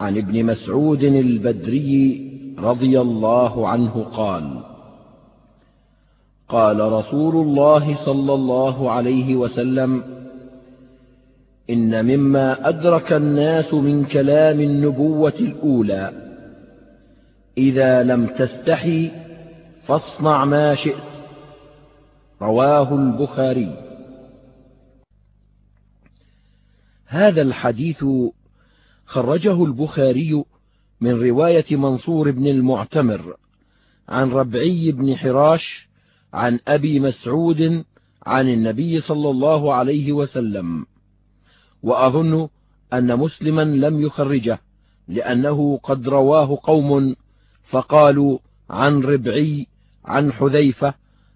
عن ابن مسعود البدري رضي الله عنه قال قال رسول الله صلى الله عليه وسلم إن مما أدرك الناس من كلام النبوة الأولى إذا لم تستحي فاصنع ما شئت. رواه البخاري. هذا الحديث خرجه البخاري من رواية منصور بن المعتمر عن ربعي بن حراش عن أبي مسعود عن النبي صلى الله عليه وسلم وأظن أن مسلما لم يخرجه لأنه قد رواه قوم فقالوا عن ربعي عن حذيفة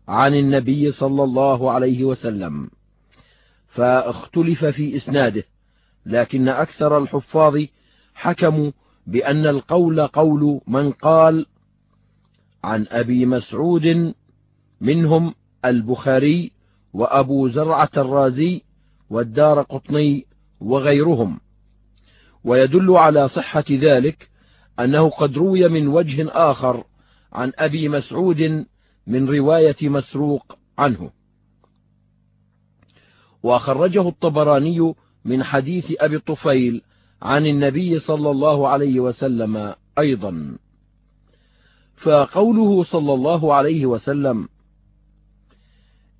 عن النبي صلى الله عليه وسلم فاختلف في إسناده. لكن أكثر الحفاظ حكموا بأن القول قول من قال عن أبي مسعود منهم البخاري وأبو زرعة الرازي والدار قطني وغيرهم. ويدل على صحة ذلك أنه قد روي من وجه آخر عن أبي مسعود من رواية مسروق عنه. وخرجه الطبراني من حديث أبي الطفيل عن النبي صلى الله عليه وسلم أيضا. فقوله صلى الله عليه وسلم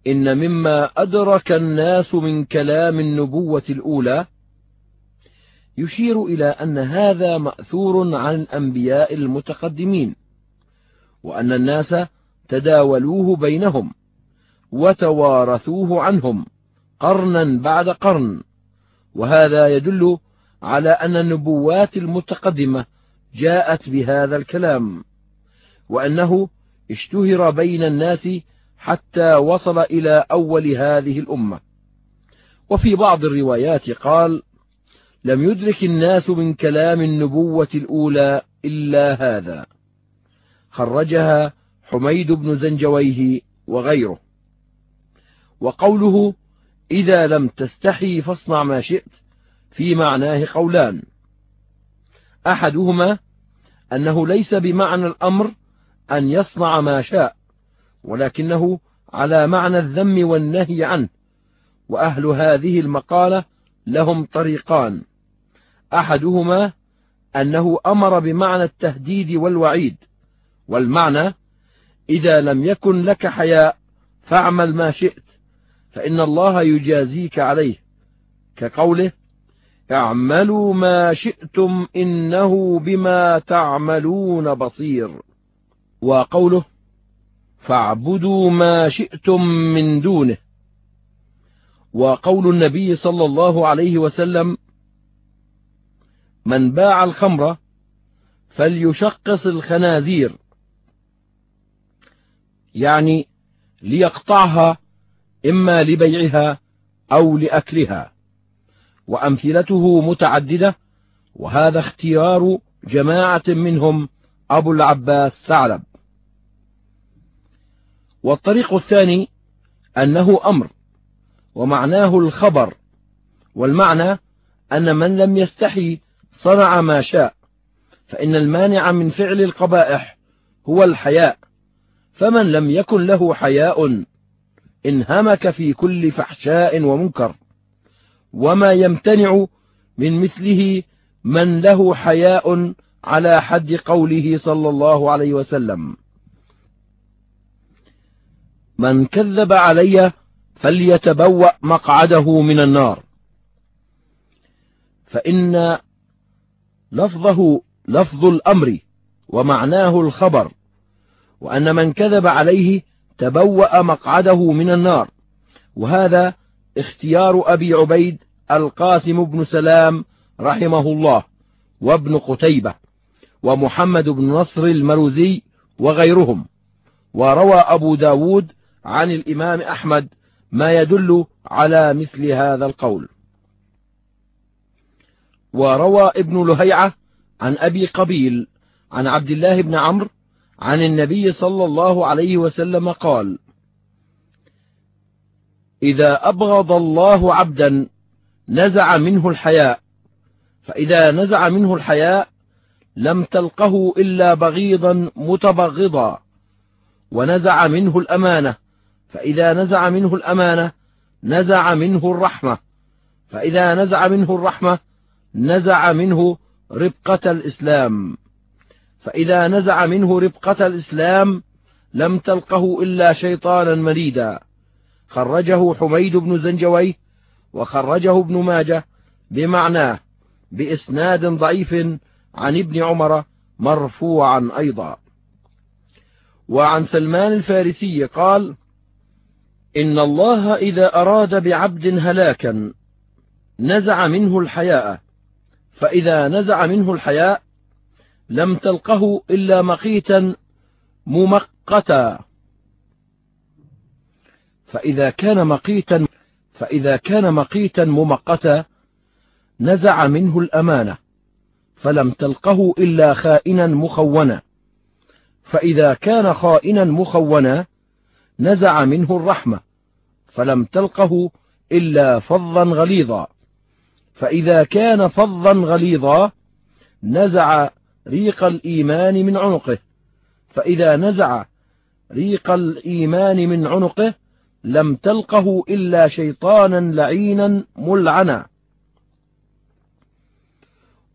إن مما أدرك الناس من كلام النبوة الأولى يشير إلى أن هذا مأثور عن الأنبياء المتقدمين وأن الناس تداولوه بينهم وتوارثوه عنهم قرنا بعد قرن. وهذا يدل على أن النبوات المتقدمة جاءت بهذا الكلام وأنه اشتهر بين الناس حتى وصل إلى أول هذه الأمة. وفي بعض الروايات قال لم يدرك الناس من كلام النبوة الأولى إلا هذا. خرجها حميد بن زنجويه وغيره. وقوله إذا لم تستحي فاصنع ما شئت في معناه قولان. أحدهما أنه ليس بمعنى الأمر أن يصنع ما شاء ولكنه على معنى الذم والنهي عنه وأهل هذه المقالة لهم طريقان. أحدهما أنه أمر بمعنى التهديد والوعيد والمعنى إذا لم يكن لك حياء فاعمل ما شئت فإن الله يجازيك عليه كقوله اعملوا ما شئتم إنه بما تعملون بصير وقوله فاعبدوا ما شئتم من دونه وقول النبي صلى الله عليه وسلم من باع الخمر فليشقص الخنازير يعني ليقطعها إما لبيعها أو لأكلها. وأمثلته متعددة وهذا اختيار جماعة منهم أبو العباس ثعلب. والطريق الثاني أنه أمر ومعناه الخبر والمعنى أن من لم يستحي صنع ما شاء فإن المانع من فعل القبائح هو الحياء فمن لم يكن له حياء انهمك في كل فحشاء ومنكر وما يمتنع من مثله من له حياء على حد قوله صلى الله عليه وسلم. من كذب علي فليتبوأ مقعده من النار. فإن لفظه لفظ الأمر ومعناه الخبر وأن من كذب عليه تبوأ مقعده من النار. وهذا اختيار أبي عبيد القاسم بن سلام رحمه الله وابن قتيبة ومحمد بن نصر المروزي وغيرهم. وروى أبو ب داود عن الإمام أحمد ما يدل على مثل هذا القول. وروى ابن لهيعة عن أبي قبيل عن عبد الله بن عمرو عن النبي صلى الله عليه وسلم قال إذا أبغض الله عبدا نزع منه الحياء فإذا نزع منه الحياء لم تلقه إلا بغيضا متبغضا ونزع منه الأمانة فإذا نزع منه الأمانة نزع منه الرحمة فإذا نزع منه الرحمة نزع منه ربقة الإسلام. فإذا نزع منه ربقة الإسلام لم تلقه إلا شيطانا مريدا خرجه حميد بن زنجويه وخرجه ابن ماجه بمعناه بإسناد ضعيف عن ابن عمر مرفوعا أيضا. وعن سلمان الفارسي قال إن الله إذا أراد بعبد هلاكا نزع منه الحياء فإذا نزع منه الحياء لم تلقه إلا مقيتا ممقتا. فإذا كان مقيتا فإذا كان مقيتا ممقتا نزع منه الأمانة فلم تلقه إلا خائنا مخونا. فإذا كان خائنا مخونا نزع منه الرحمة فلم تلقه إلا فظا غليظا. فإذا كان فظا غليظا نزع ريق الإيمان من عنقه. فإذا نزع ريق الإيمان من عنقه لم تلقه إلا شيطانا لعينا ملعنا.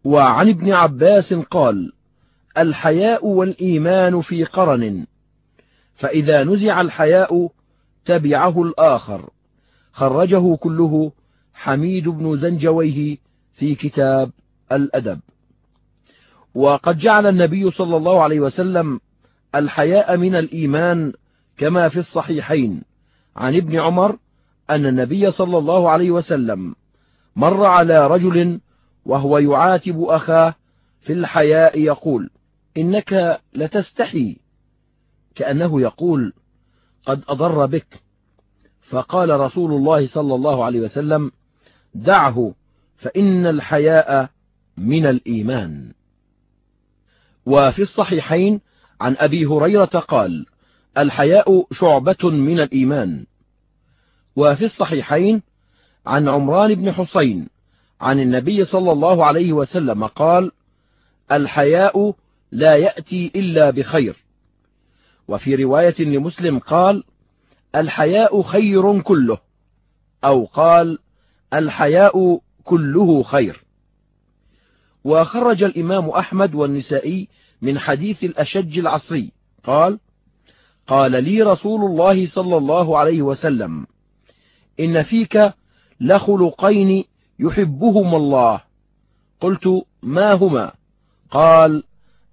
وعن ابن عباس قال الحياء والإيمان في قرن. فإذا نزع الحياء تبعه الآخر. خرجه كله حميد بن زنجويه في كتاب الأدب. وقد جعل النبي صلى الله عليه وسلم الحياء من الإيمان كما في الصحيحين. عن ابن عمر أن النبي صلى الله عليه وسلم مر على رجل وهو يعاتب أخاه في الحياء يقول إنك لتستحي. كأنه يقول قد أضر بك. فقال رسول الله صلى الله عليه وسلم دعه فإن الحياء من الإيمان. وفي الصحيحين عن أبي هريرة قال الحياء شعبة من الإيمان. وفي الصحيحين عن عمران بن حسين عن النبي صلى الله عليه وسلم قال الحياء لا يأتي إلا بخير. وفي رواية لمسلم قال الحياء خير كله أو قال الحياء كله خير. وخرج الإمام أحمد والنسائي من حديث الأشج العصري. قال قال لي رسول الله صلى الله عليه وسلم إن فيك لخلقين يحبهما الله. قلت ما هما؟ قال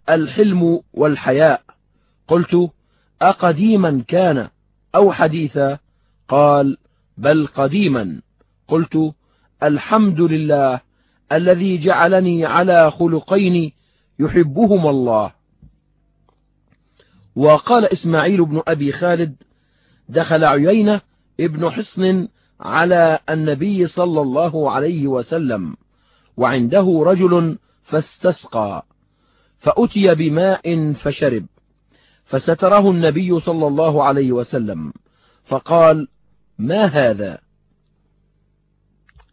الحلم والحياء. قلت أقديما كان أو حديثا؟ قال بل قديما. قلت الحمد لله الذي جعلني على خلقين يحبهما الله. وقال إسماعيل بن أبي خالد دخل عيينة ابن حصن على النبي صلى الله عليه وسلم وعنده رجل فاستسقى فأتي بماء فشرب فستره النبي صلى الله عليه وسلم فقال ما هذا؟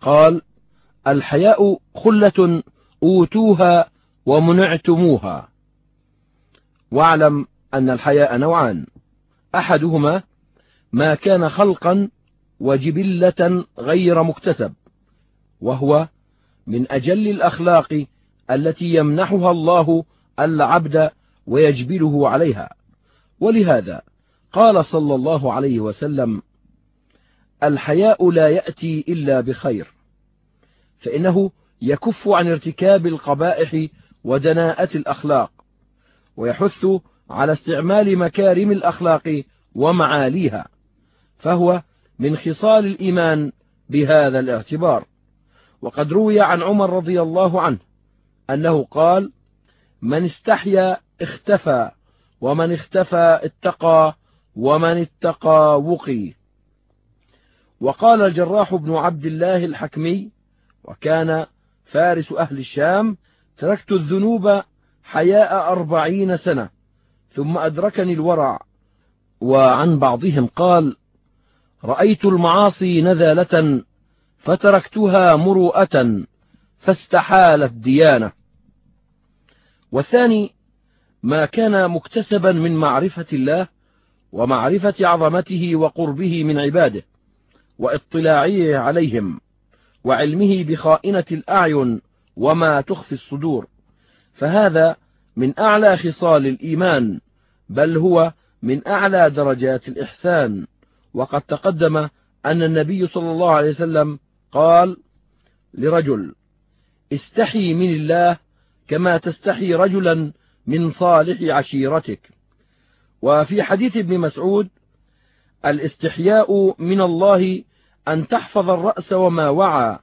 قال الحياء خلة أوتوها ومنعتموها. واعلم أن الحياء نوعان. أحدهما ما كان خلقا وجبلة غير مكتسب وهو من أجل الأخلاق التي يمنحها الله العبد ويجبله عليها. ولهذا قال صلى الله عليه وسلم الحياء لا يأتي إلا بخير. فإنه يكف عن ارتكاب القبائح ودناءة الأخلاق ويحث على استعمال مكارم الأخلاق ومعاليها فهو من خصال الإيمان بهذا الاعتبار. وقد روي عن عمر رضي الله عنه أنه قال من استحيا اختفى ومن اختفى اتقى ومن اتقى وقي وقال الجراح بن عبد الله الحكمي وكان فارس أهل الشام تركت الذنوب حياء أربعين سنة ثم أدركني الورع. وعن بعضهم قال رأيت المعاصي نذالة فتركتها مروءة فاستحالت ديانة. والثاني ما كان مكتسبا من معرفة الله ومعرفة عظمته وقربه من عباده واطلاعه عليهم. وعلمه بخائنة الأعين وما تخفي الصدور. فهذا من أعلى خصال الإيمان بل هو من أعلى درجات الإحسان. وقد تقدم أن النبي صلى الله عليه وسلم قال لرجل استحي من الله كما تستحي رجلا من صالح عشيرتك. وفي حديث ابن مسعود الاستحياء من الله أن تحفظ الرأس وما وعى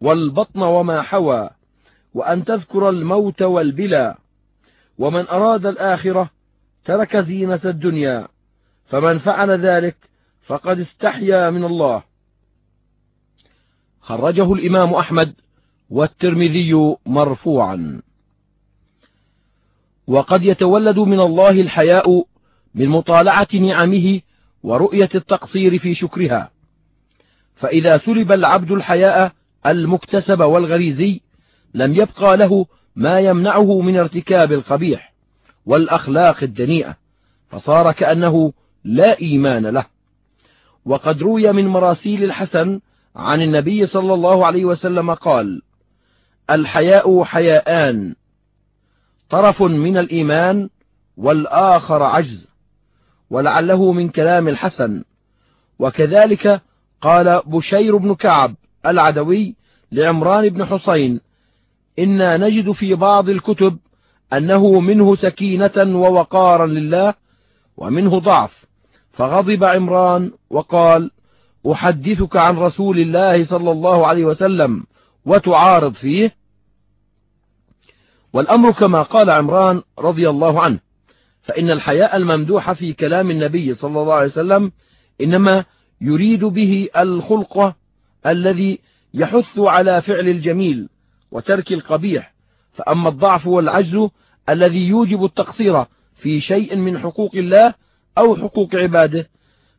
والبطن وما حوى وأن تذكر الموت والبلى ومن أراد الآخرة ترك زينة الدنيا فمن فعل ذلك فقد استحيا من الله. خرجه الإمام أحمد والترمذي مرفوعا. وقد يتولد من الله الحياء من مطالعة نعمه ورؤية التقصير في شكرها. فإذا سلب العبد الحياء المكتسب والغريزي لم يبقى له ما يمنعه من ارتكاب القبيح والأخلاق الدنيئة فصار كأنه لا إيمان له. وقد روي من مراسيل الحسن عن النبي صلى الله عليه وسلم قال الحياء حياءان طرف من الإيمان والآخر عجز ولعله من كلام الحسن. وكذلك قال بشير بن كعب العدوي لعمران بن حسين إنا نجد في بعض الكتب أنه منه سكينة ووقارا لله ومنه ضعف فغضب عمران وقال أحدثك عن رسول الله صلى الله عليه وسلم وتعارض فيه؟ والأمر كما قال عمران رضي الله عنه فإن الحياء الممدوح في كلام النبي صلى الله عليه وسلم إنما يريد به الخلق الذي يحث على فعل الجميل وترك القبيح. فأما الضعف والعجز الذي يوجب التقصير في شيء من حقوق الله أو حقوق عباده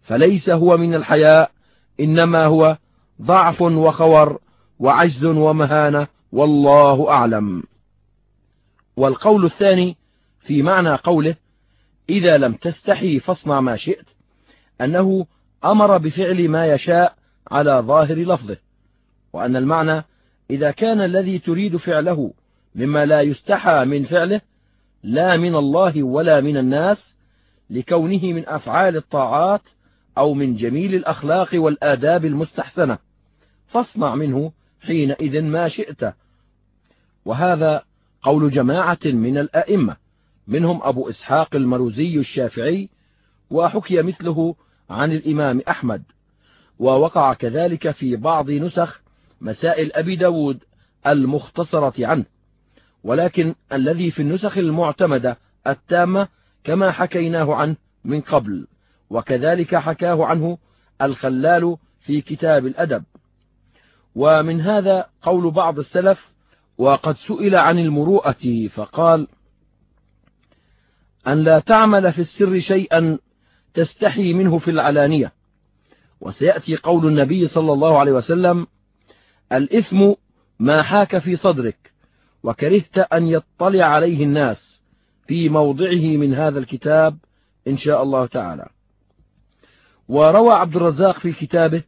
فليس هو من الحياء إنما هو ضعف وخور وعجز ومهانة والله أعلم. والقول الثاني في معنى قوله إذا لم تستحي فاصنع ما شئت أنه أمر بفعل ما يشاء على ظاهر لفظه وأن المعنى إذا كان الذي تريد فعله مما لا يستحى من فعله لا من الله ولا من الناس لكونه من أفعال الطاعات أو من جميل الأخلاق والآداب المستحسنة فاصنع منه حينئذ ما شئت. وهذا قول جماعة من الأئمة منهم أبو إسحاق المروزي الشافعي وحكي مثله عن الإمام أحمد ووقع كذلك في بعض نسخ مسائل أبي داود المختصرة عنه. ولكن الذي في النسخ المعتمدة التامة كما حكيناه عنه من قبل وكذلك حكاه عنه الخلال في كتاب الأدب. ومن هذا قول بعض السلف وقد سئل عن المروءة فقال أن لا تعمل في السر شيئا تستحي منه في العلانية. وسيأتي قول النبي صلى الله عليه وسلم الإثم ما حاك في صدرك وكرهت أن يطلع عليه الناس في موضعه من هذا الكتاب إن شاء الله تعالى. وروى عبد الرزاق في كتابه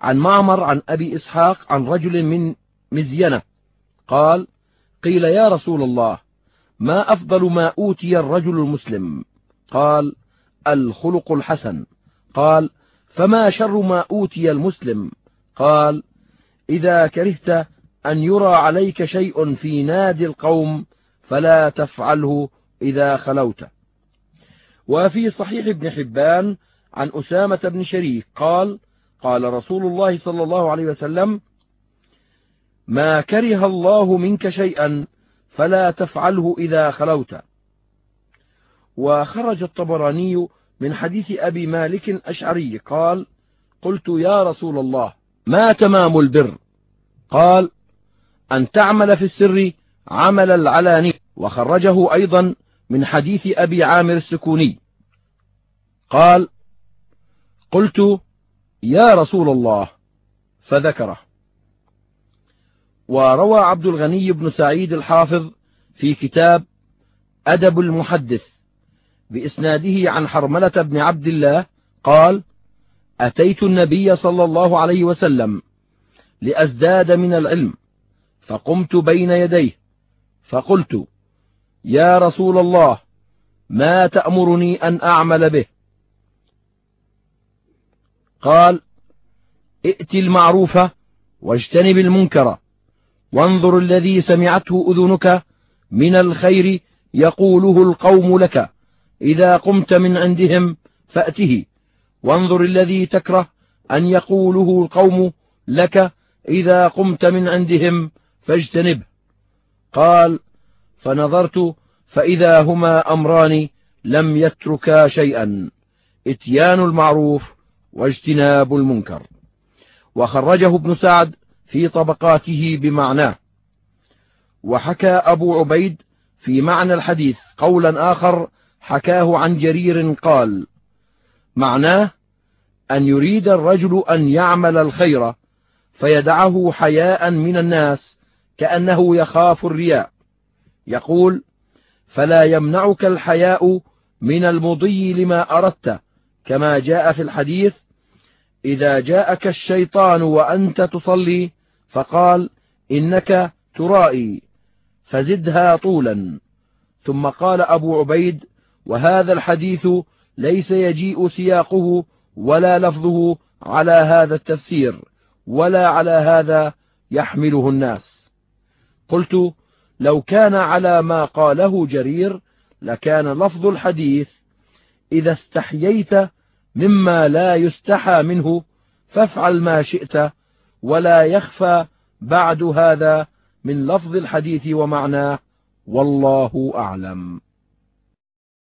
عن معمر عن أبي إسحاق عن رجل من مزينة قال قيل يا رسول الله ما أفضل ما أوتي الرجل المسلم؟ قال الخلق الحسن. قال فما شر ما أوتي المسلم؟ قال إذا كرهت أن يرى عليك شيء في نادي القوم فلا تفعله إذا خلوت. وفي صحيح ابن حبان عن أسامة بن شريك قال قال رسول الله صلى الله عليه وسلم ما كره الله منك شيئا فلا تفعله إذا خلوت. وخرج الطبراني من حديث أبي مالك الأشعري قال قلت يا رسول الله ما تمام البر؟ قال أن تعمل في السر عمل العلاني. وخرجه أيضا من حديث أبي عامر السكوني. قال قلت يا رسول الله فذكره. وروى عبد الغني بن سعيد الحافظ في كتاب أدب المحدث. بإسناده عن حرملة بن عبد الله قال أتيت النبي صلى الله عليه وسلم لأزداد من العلم فقمت بين يديه فقلت يا رسول الله ما تأمرني أن أعمل به؟ قال ائت المعروف واجتنب المنكر وانظر الذي سمعته أذنك من الخير يقوله القوم لك. إذا قمت من عندهم فأته. وانظر الذي تكره أن يقوله القوم لك إذا قمت من عندهم فاجتنبه قال فنظرت فإذا هما أمران لم يتركا شيئا. إتيان المعروف واجتناب المنكر. وخرجه ابن سعد في طبقاته بمعناه. وحكى أبو عبيد في معنى الحديث قولا آخر حكاه عن جرير قال معناه أن يريد الرجل أن يعمل الخير فيدعه حياء من الناس كأنه يخاف الرياء. يقول فلا يمنعك الحياء من المضي لما أردت كما جاء في الحديث إذا جاءك الشيطان وأنت تصلي فقال إنك ترائي فزدها طولا. ثم قال أبو عبيد وهذا الحديث ليس يجيء سياقه ولا لفظه على هذا التفسير ولا على هذا يحمله الناس. قلت لو كان على ما قاله جرير لكان لفظ الحديث إذا استحييت مما لا يستحى منه فافعل ما شئت ولا يخفى بعد هذا من لفظ الحديث ومعناه والله أعلم.